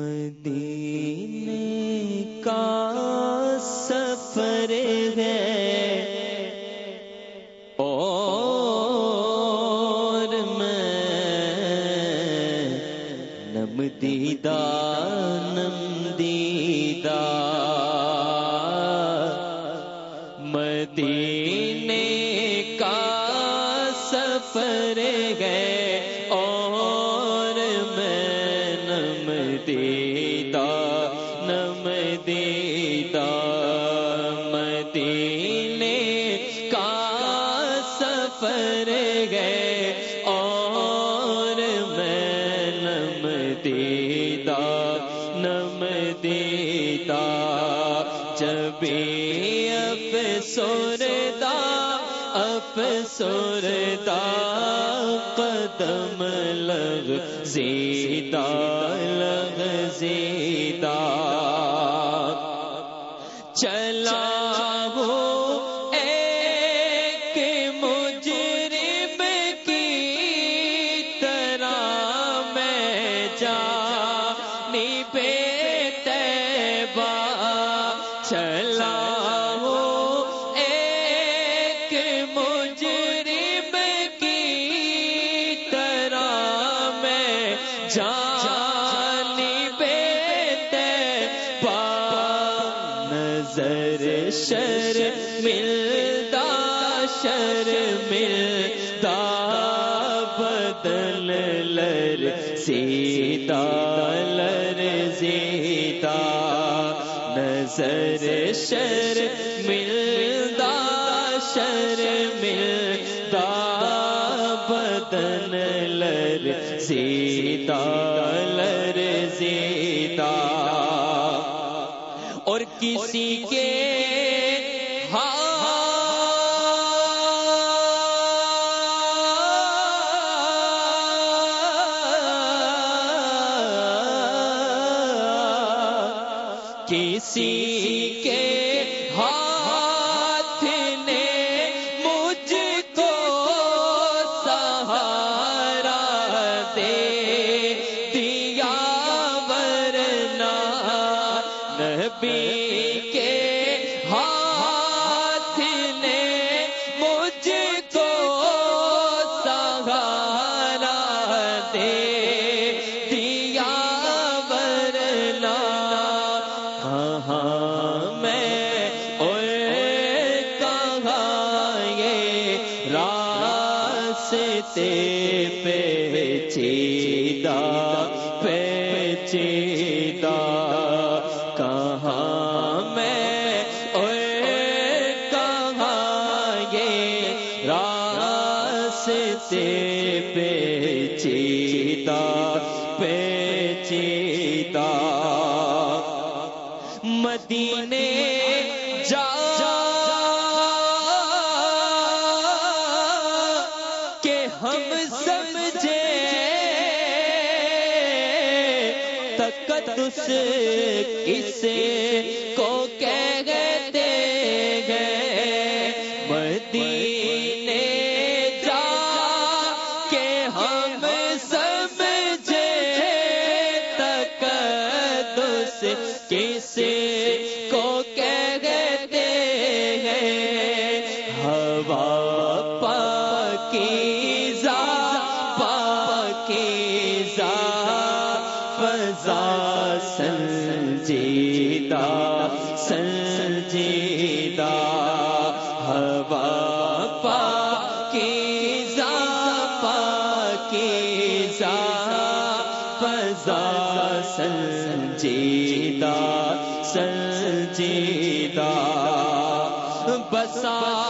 مدینے کا سفر ہے۔ اور میں نم دیدہ نم دیدہ نم نم دیدہ مدینے کا سفر گئے اور میں نم دیدہ نم دیدہ، جب افسردہ افسردہ قدم لگ زیدہ لگ۔ زیدہ چلا وہ ایک مجرم کی طرح میں جانی پہ چلا۔ نظر شر ملدا شر ملدا، بدل لر سیتا لر سیتا نظر شر ملدا شر ملدا بدن لر سیتا لر سیتا کسی کے ہاتھ نے مجھ کو سہارا دے دیا ورنہ نبی یہ راستے پیچیدہ پیچیدہ کہاں میں؟ اور کہاں یہ راستے پیچیدہ پیچیدہ مدینے جا کسے کو کہتے ہیں مدینے جا کے ہم سمجھے تک کسے سنجیدہ سنجیدہ ہوا پاکیزہ پاکیزہ فضا سنجیدہ سنجیدہ بسا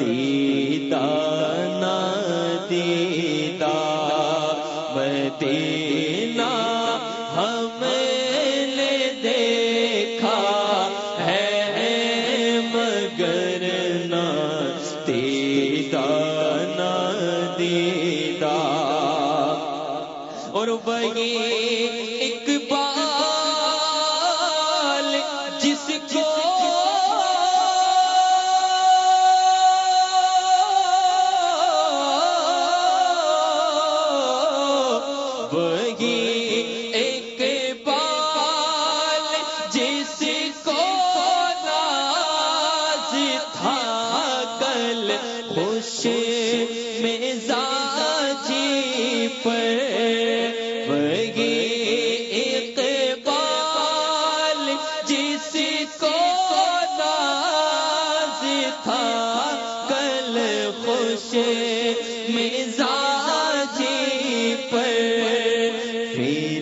دیتا دیتا مدینہ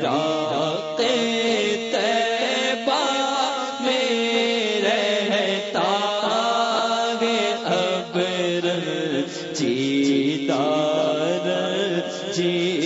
فراق طیبہ میں رہتا گے ابر چیتار جی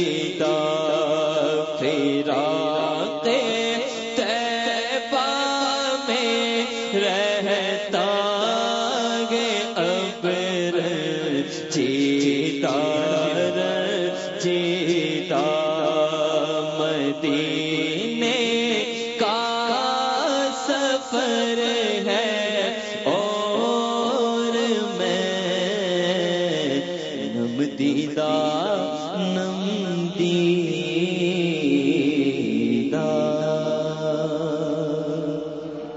دیدار